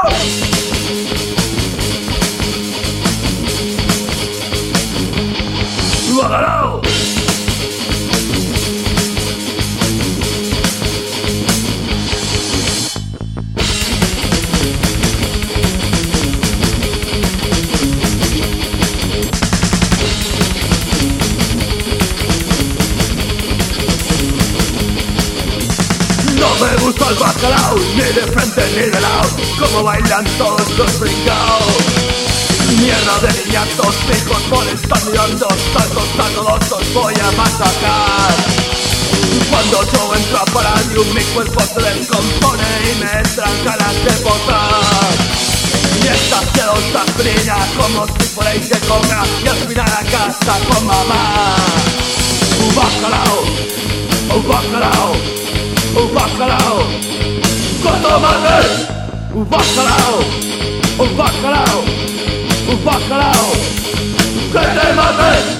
Oh! Gusta el bacalao, ni de frente ni de lado, como bailan todos los brincaos. Mierda de niñatos, hijos molestando y dando saltos a todos os voy a masacrar. Cuando yo entro a Paradium mi cuerpo se descompone y me entran ganas de botar. Y esta sedosa brilla como si fuerais de cobra y al final a casa con mamá. Un bacalao, un bacalao, o bacalhau. Quanto mais o bacalhau. O bacalhau. O bacalhau. Quem tem